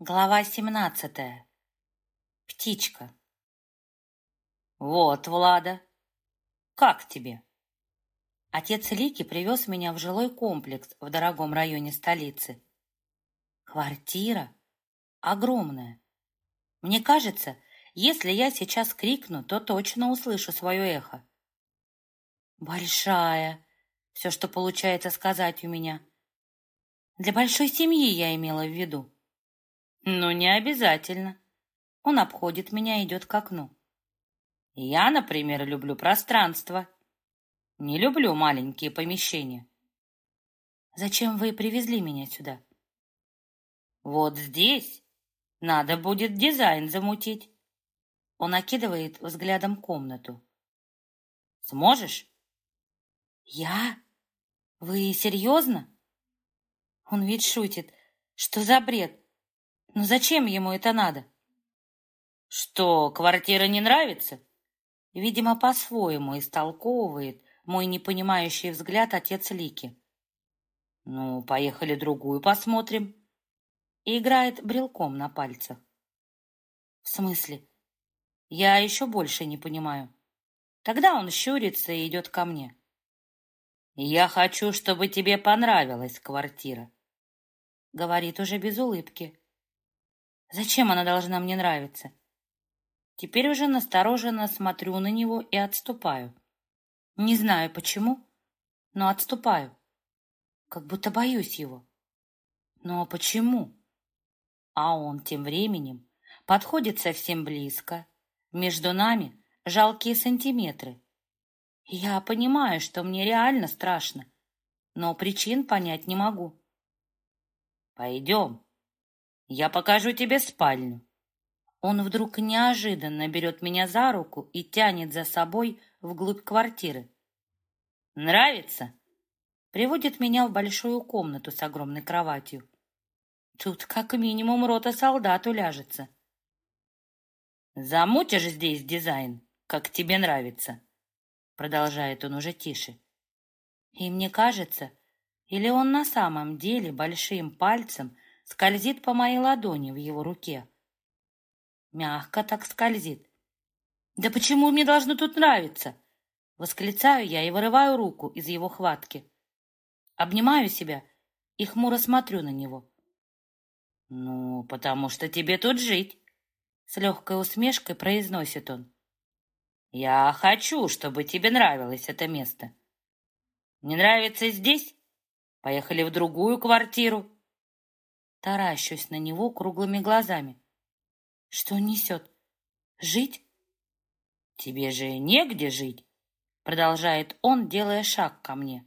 Глава семнадцатая. Птичка. Вот, Влада, как тебе? Отец Лики привез меня в жилой комплекс в дорогом районе столицы. Квартира огромная. Мне кажется, если я сейчас крикну, то точно услышу свое эхо. Большая, все, что получается сказать у меня. Для большой семьи я имела в виду. Ну, не обязательно. Он обходит меня и идет к окну. Я, например, люблю пространство. Не люблю маленькие помещения. Зачем вы привезли меня сюда? Вот здесь надо будет дизайн замутить. Он окидывает взглядом комнату. Сможешь? Я? Вы серьезно? Он ведь шутит. Что за бред? Но зачем ему это надо? Что, квартира не нравится? Видимо, по-своему истолковывает мой непонимающий взгляд отец Лики. Ну, поехали другую посмотрим. И играет брелком на пальцах. В смысле? Я еще больше не понимаю. Тогда он щурится и идет ко мне. Я хочу, чтобы тебе понравилась квартира. Говорит уже без улыбки. Зачем она должна мне нравиться? Теперь уже настороженно смотрю на него и отступаю. Не знаю почему, но отступаю. Как будто боюсь его. Но почему? А он тем временем подходит совсем близко. Между нами жалкие сантиметры. Я понимаю, что мне реально страшно, но причин понять не могу. Пойдем, я покажу тебе спальню. Он вдруг неожиданно берет меня за руку и тянет за собой вглубь квартиры. Нравится? Приводит меня в большую комнату с огромной кроватью. Тут как минимум рота солдат уляжется. Замутишь здесь дизайн, как тебе нравится, продолжает он уже тише. И мне кажется, или он на самом деле большим пальцем скользит по моей ладони в его руке. Мягко так скользит. «Да почему мне должно тут нравиться?» Восклицаю я и вырываю руку из его хватки. Обнимаю себя и хмуро смотрю на него. «Ну, потому что тебе тут жить», — с легкой усмешкой произносит он. «Я хочу, чтобы тебе нравилось это место. Не нравится здесь? Поехали в другую квартиру таращусь на него круглыми глазами. Что несет? Жить? Тебе же негде жить, продолжает он, делая шаг ко мне.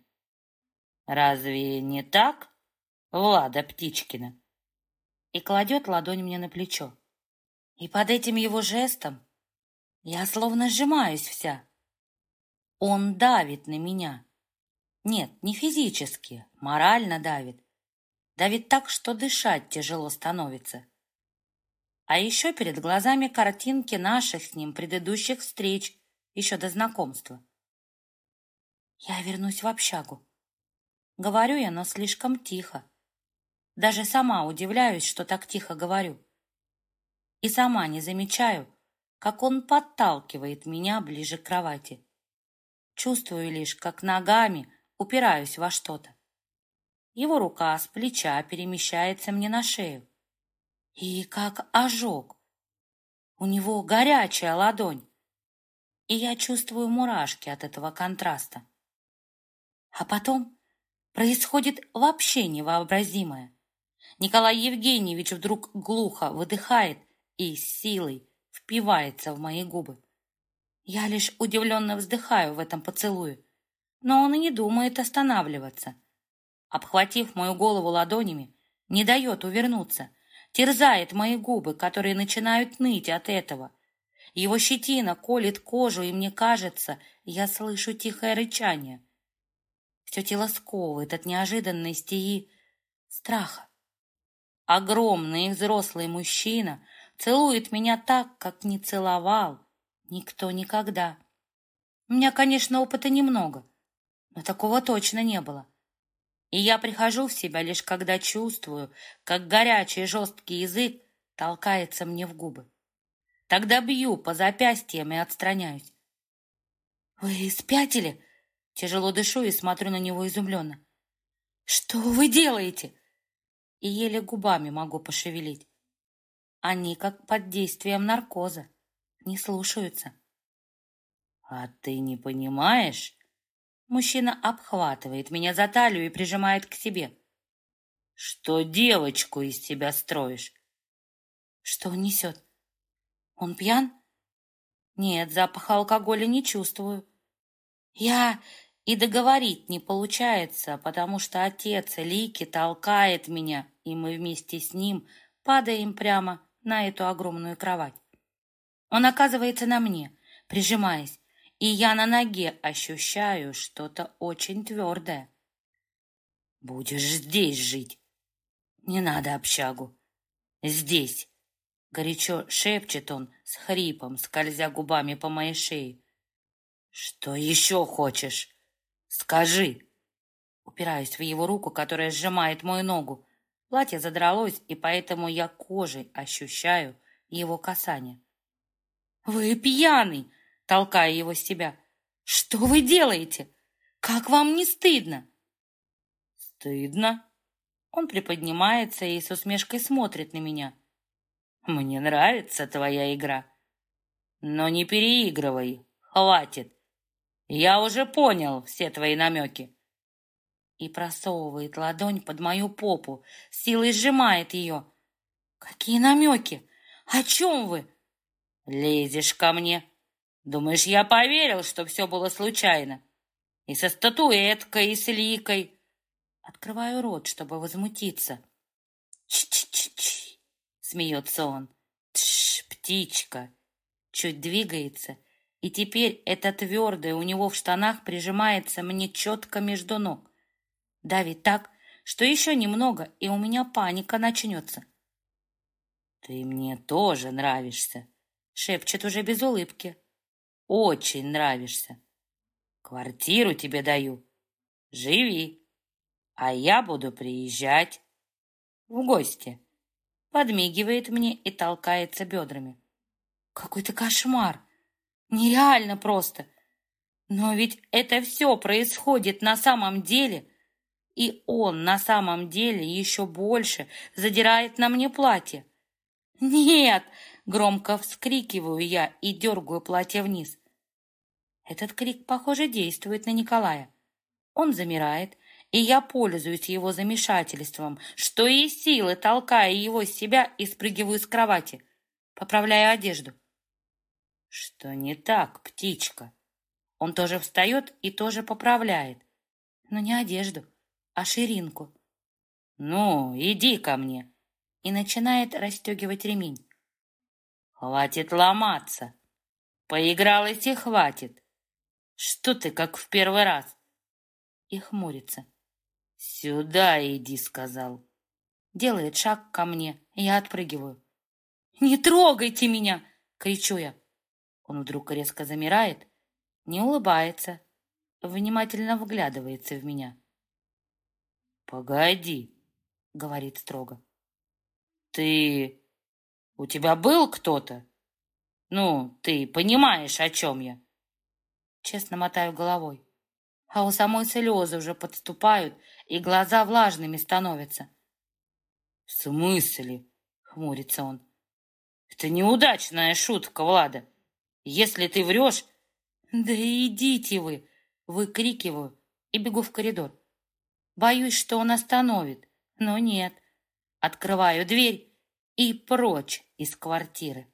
Разве не так, Влада Птичкина? И кладет ладонь мне на плечо. И под этим его жестом я словно сжимаюсь вся. Он давит на меня. Нет, не физически, морально давит. Давит так, что дышать тяжело становится. А еще перед глазами картинки наших с ним предыдущих встреч, еще до знакомства. Я вернусь в общагу. Говорю я, но слишком тихо. Даже сама удивляюсь, что так тихо говорю. И сама не замечаю, как он подталкивает меня ближе к кровати. Чувствую лишь, как ногами упираюсь во что-то. Его рука с плеча перемещается мне на шею. И как ожог. У него горячая ладонь. И я чувствую мурашки от этого контраста. А потом происходит вообще невообразимое. Николай Евгеньевич вдруг глухо выдыхает и силой впивается в мои губы. Я лишь удивленно вздыхаю в этом поцелуе, но он и не думает останавливаться обхватив мою голову ладонями, не дает увернуться, терзает мои губы, которые начинают ныть от этого. Его щетина колет кожу, и мне кажется, я слышу тихое рычание. Все тело сковывает от неожиданности и страха. Огромный и взрослый мужчина целует меня так, как не целовал никто никогда. У меня, конечно, опыта немного, но такого точно не было. И я прихожу в себя лишь когда чувствую, как горячий жесткий язык толкается мне в губы. Тогда бью по запястьям и отстраняюсь. «Вы спятили?» Тяжело дышу и смотрю на него изумленно. «Что вы делаете?» И еле губами могу пошевелить. Они как под действием наркоза, не слушаются. «А ты не понимаешь?» Мужчина обхватывает меня за талию и прижимает к себе. «Что девочку из тебя строишь?» «Что он несет? Он пьян?» «Нет, запаха алкоголя не чувствую. Я и договорить не получается, потому что отец Лики толкает меня, и мы вместе с ним падаем прямо на эту огромную кровать. Он оказывается на мне, прижимаясь, и я на ноге ощущаю что-то очень твердое. «Будешь здесь жить!» «Не надо общагу!» «Здесь!» Горячо шепчет он с хрипом, скользя губами по моей шее. «Что еще хочешь? Скажи!» Упираюсь в его руку, которая сжимает мою ногу. Платье задралось, и поэтому я кожей ощущаю его касание. «Вы пьяный!» — толкая его с себя. «Что вы делаете? Как вам не стыдно?» «Стыдно?» Он приподнимается и с усмешкой смотрит на меня. «Мне нравится твоя игра. Но не переигрывай, хватит. Я уже понял все твои намеки. И просовывает ладонь под мою попу, силой сжимает ее. Какие намеки? О чем вы? Лезешь ко мне. Думаешь, я поверил, что все было случайно? И со статуэткой, и с ликой. Открываю рот, чтобы возмутиться. Ч-ч-ч-ч, смеется он. Тш, птичка. Чуть двигается — и теперь это твердое у него в штанах прижимается мне четко между ног. Давит так, что еще немного, и у меня паника начнется. «Ты мне тоже нравишься», — шепчет уже без улыбки. «Очень нравишься. Квартиру тебе даю. Живи, а я буду приезжать в гости». Подмигивает мне и толкается бедрами. «Какой-то кошмар!» Нереально просто. Но ведь это все происходит на самом деле, и он на самом деле еще больше задирает на мне платье. «Нет!» — громко вскрикиваю я и дергаю платье вниз. Этот крик, похоже, действует на Николая. Он замирает, и я пользуюсь его замешательством, что и силы, толкая его с себя и спрыгиваю с кровати, поправляя одежду. Что не так, птичка? Он тоже встает и тоже поправляет. Но не одежду, а ширинку. Ну, иди ко мне. И начинает расстегивать ремень. Хватит ломаться. Поигралась и хватит. Что ты, как в первый раз? И хмурится. Сюда иди, сказал. Делает шаг ко мне, я отпрыгиваю. «Не трогайте меня!» — кричу я. Он вдруг резко замирает, не улыбается, внимательно вглядывается в меня. «Погоди», — говорит строго. «Ты... у тебя был кто-то? Ну, ты понимаешь, о чем я?» Честно мотаю головой, а у самой слезы уже подступают, и глаза влажными становятся. «В смысле?» — хмурится он. «Это неудачная шутка, Влада. Если ты врешь... Да идите вы! Выкрикиваю и бегу в коридор. Боюсь, что он остановит, но нет. Открываю дверь и прочь из квартиры.